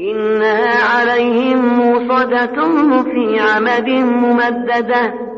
إنها عليهم موصدة في عمد ممدده